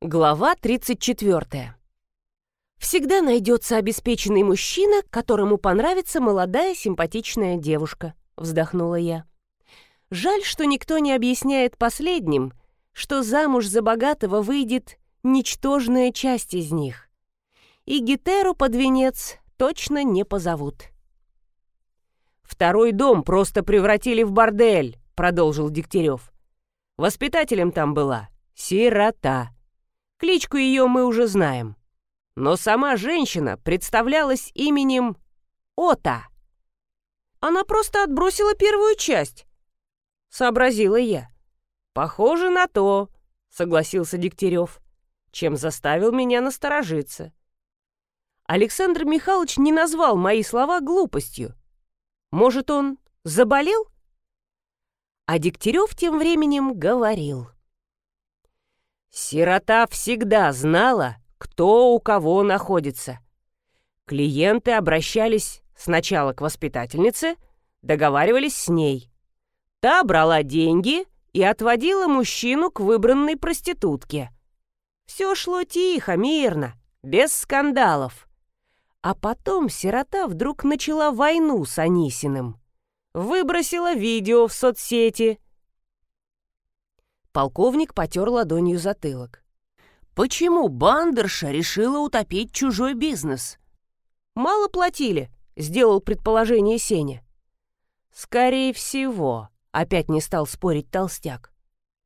Глава 34. Всегда найдется обеспеченный мужчина, которому понравится молодая симпатичная девушка, вздохнула я. Жаль, что никто не объясняет последним, что замуж за богатого выйдет ничтожная часть из них. И Гетеру под венец точно не позовут. «Второй дом просто превратили в бордель», — продолжил Дегтярев. «Воспитателем там была сирота. Кличку ее мы уже знаем. Но сама женщина представлялась именем Ота. Она просто отбросила первую часть, сообразила я. Похоже на то, согласился Дегтярев, чем заставил меня насторожиться. Александр Михайлович не назвал мои слова глупостью. Может, он заболел? А Дегтярев тем временем говорил. Сирота всегда знала, кто у кого находится. Клиенты обращались сначала к воспитательнице, договаривались с ней. Та брала деньги и отводила мужчину к выбранной проститутке. Все шло тихо, мирно, без скандалов. А потом сирота вдруг начала войну с Анисиным. Выбросила видео в соцсети. Полковник потер ладонью затылок. Почему бандерша решила утопить чужой бизнес? Мало платили, сделал предположение Сеня. Скорее всего, опять не стал спорить толстяк.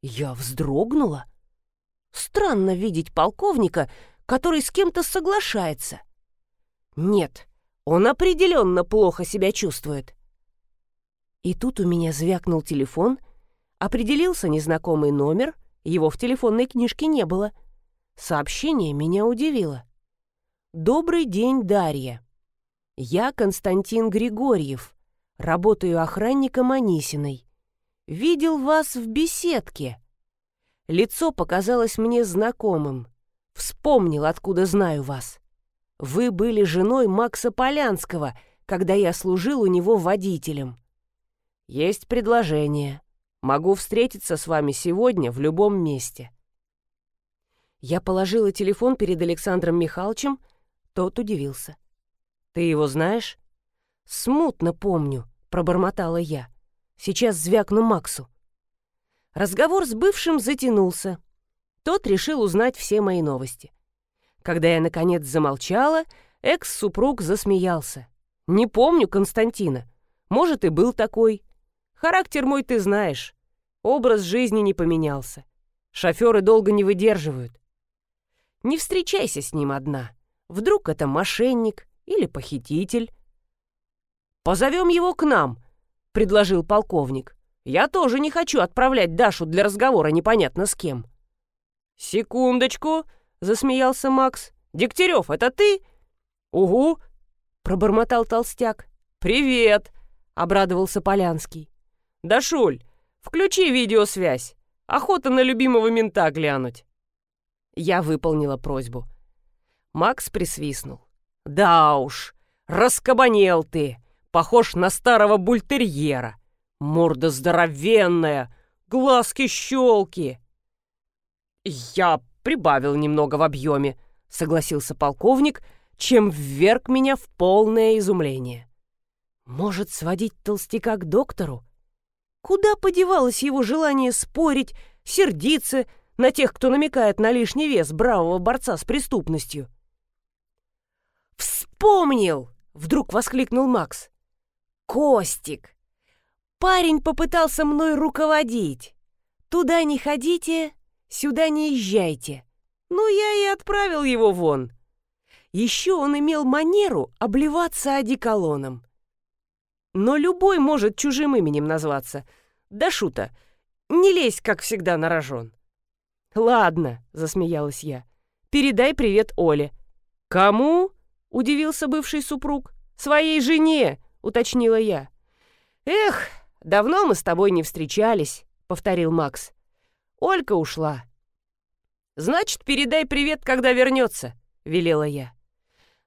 Я вздрогнула. Странно видеть полковника, который с кем-то соглашается. Нет, он определенно плохо себя чувствует. И тут у меня звякнул телефон, определился незнакомый номер, его в телефонной книжке не было — Сообщение меня удивило. «Добрый день, Дарья. Я Константин Григорьев, работаю охранником Анисиной. Видел вас в беседке. Лицо показалось мне знакомым. Вспомнил, откуда знаю вас. Вы были женой Макса Полянского, когда я служил у него водителем. Есть предложение. Могу встретиться с вами сегодня в любом месте. Я положила телефон перед Александром Михайловичем, тот удивился. «Ты его знаешь?» «Смутно помню», — пробормотала я. «Сейчас звякну Максу». Разговор с бывшим затянулся. Тот решил узнать все мои новости. Когда я, наконец, замолчала, экс-супруг засмеялся. «Не помню Константина. Может, и был такой. Характер мой ты знаешь. Образ жизни не поменялся. Шоферы долго не выдерживают. Не встречайся с ним одна. Вдруг это мошенник или похититель. «Позовем его к нам», — предложил полковник. «Я тоже не хочу отправлять Дашу для разговора непонятно с кем». «Секундочку», — засмеялся Макс. «Дегтярев, это ты?» «Угу», — пробормотал толстяк. «Привет», — обрадовался Полянский. «Дашуль, включи видеосвязь. Охота на любимого мента глянуть». Я выполнила просьбу. Макс присвистнул. «Да уж, раскабанел ты, похож на старого бультерьера. Морда здоровенная, глазки-щелки». «Я прибавил немного в объеме», — согласился полковник, чем вверг меня в полное изумление. «Может, сводить толстяка к доктору? Куда подевалось его желание спорить, сердиться, на тех, кто намекает на лишний вес бравого борца с преступностью. «Вспомнил!» — вдруг воскликнул Макс. «Костик! Парень попытался мной руководить. Туда не ходите, сюда не езжайте. Ну, я и отправил его вон. Еще он имел манеру обливаться одеколоном. Но любой может чужим именем назваться. Да шута, не лезь, как всегда, на рожон. «Ладно», — засмеялась я. «Передай привет Оле». «Кому?» — удивился бывший супруг. «Своей жене», — уточнила я. «Эх, давно мы с тобой не встречались», — повторил Макс. «Олька ушла». «Значит, передай привет, когда вернется», — велела я.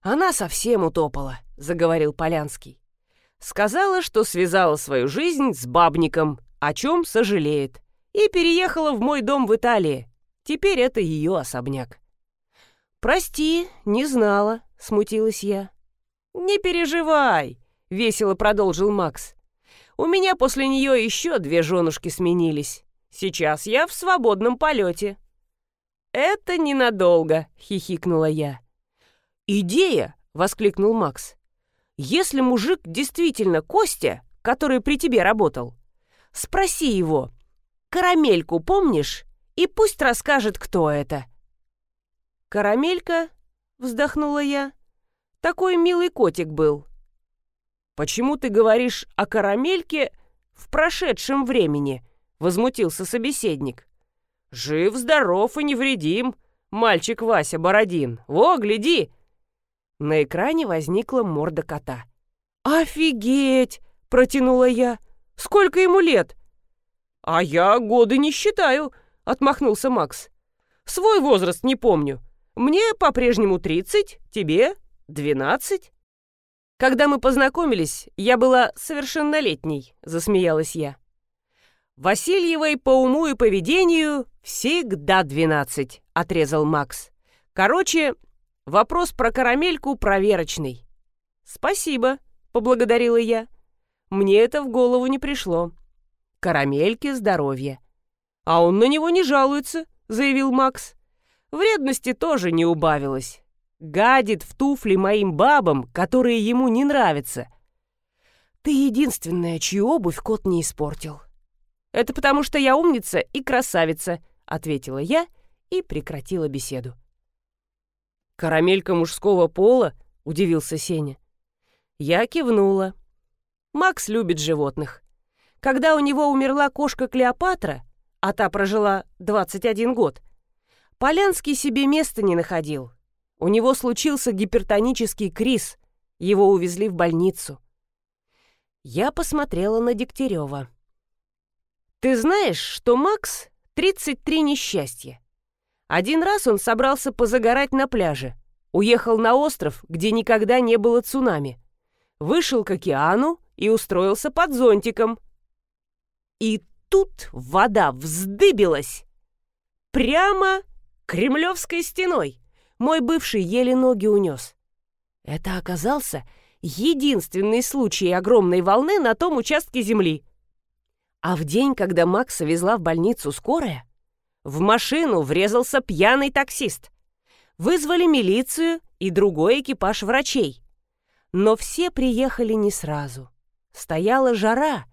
«Она совсем утопала», — заговорил Полянский. «Сказала, что связала свою жизнь с бабником, о чем сожалеет, и переехала в мой дом в Италии. Теперь это ее особняк. «Прости, не знала», — смутилась я. «Не переживай», — весело продолжил Макс. «У меня после нее еще две женушки сменились. Сейчас я в свободном полете». «Это ненадолго», — хихикнула я. «Идея!» — воскликнул Макс. «Если мужик действительно Костя, который при тебе работал, спроси его, карамельку помнишь? И пусть расскажет, кто это». «Карамелька?» — вздохнула я. «Такой милый котик был». «Почему ты говоришь о карамельке в прошедшем времени?» — возмутился собеседник. «Жив, здоров и невредим, мальчик Вася Бородин. Во, гляди!» На экране возникла морда кота. «Офигеть!» — протянула я. «Сколько ему лет?» «А я годы не считаю», — отмахнулся Макс. «Свой возраст не помню. Мне по-прежнему 30, тебе 12». «Когда мы познакомились, я была совершеннолетней», — засмеялась я. «Васильевой по уму и поведению всегда 12», — отрезал Макс. «Короче, Вопрос про карамельку проверочный. «Спасибо», — поблагодарила я. «Мне это в голову не пришло. Карамельке здоровье». «А он на него не жалуется», — заявил Макс. Вредности тоже не убавилось. Гадит в туфли моим бабам, которые ему не нравятся. Ты единственная, чью обувь кот не испортил. Это потому, что я умница и красавица, ответила я и прекратила беседу. «Карамелька мужского пола?» — удивился Сеня. Я кивнула. Макс любит животных. Когда у него умерла кошка Клеопатра, а та прожила 21 год, Полянский себе места не находил. У него случился гипертонический криз, его увезли в больницу. Я посмотрела на Дегтярева. «Ты знаешь, что Макс — 33 несчастья? Один раз он собрался позагорать на пляже. Уехал на остров, где никогда не было цунами. Вышел к океану и устроился под зонтиком. И тут вода вздыбилась. Прямо кремлевской стеной. Мой бывший еле ноги унес. Это оказался единственный случай огромной волны на том участке земли. А в день, когда Макса везла в больницу скорая, в машину врезался пьяный таксист. Вызвали милицию и другой экипаж врачей. Но все приехали не сразу. Стояла жара.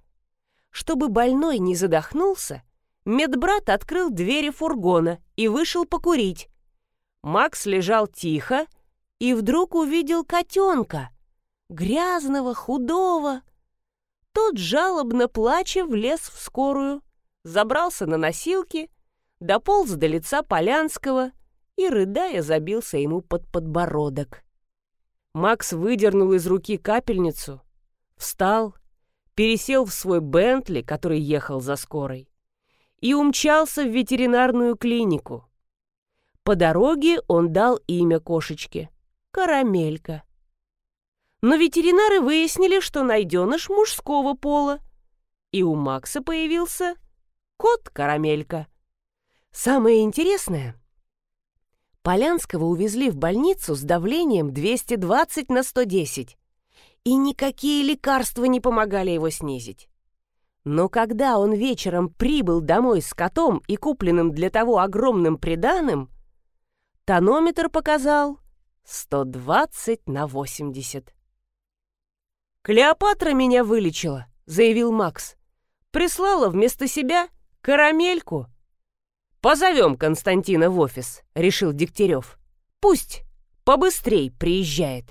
Чтобы больной не задохнулся, медбрат открыл двери фургона и вышел покурить. Макс лежал тихо и вдруг увидел котенка. Грязного, худого. Тот жалобно плача влез в скорую, забрался на носилки — дополз до лица Полянского и, рыдая, забился ему под подбородок. Макс выдернул из руки капельницу, встал, пересел в свой Бентли, который ехал за скорой, и умчался в ветеринарную клинику. По дороге он дал имя кошечке — Карамелька. Но ветеринары выяснили, что найденыш мужского пола, и у Макса появился кот-карамелька. Самое интересное, Полянского увезли в больницу с давлением 220 на 110, и никакие лекарства не помогали его снизить. Но когда он вечером прибыл домой с котом и купленным для того огромным приданым, тонометр показал 120 на 80. «Клеопатра меня вылечила», — заявил Макс. «Прислала вместо себя карамельку». «Позовем Константина в офис», — решил Дегтярев. «Пусть побыстрей приезжает».